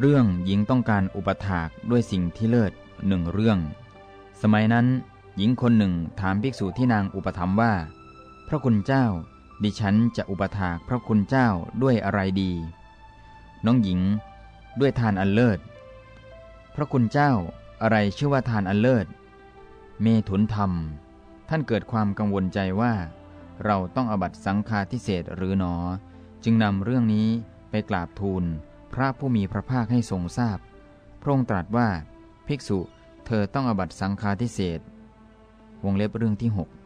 เรื่องหญิงต้องการอุปถากด้วยสิ่งที่เลิศหนึ่งเรื่อง สมัยนั้น หญิงคนหนึ่งถามภิกษุที่นางอุปถัมภ์ว่า พระคุณเจ้า ดิฉันจะอุปถากพระคุณเจ้าด้วยอะไรดี น้องหญิง ด้วยทานอันเลิศ พระคุณเจ้าอะไรชื่อว่าทานอันเลิศ เมถุนธรรม ท่านเกิดความกังวลใจว่า เราต้องอบัตสังฆาทิเศษหรือหนอ จึงนำเรื่องนี้ไปกราบทูล พระผู้มีพระภาคให้ทรงทราบ พระองค์ตรัสว่า ภิกษุ เธอต้องอบัตสังฆาทิเศษวงเล็บเรื่องที่ 6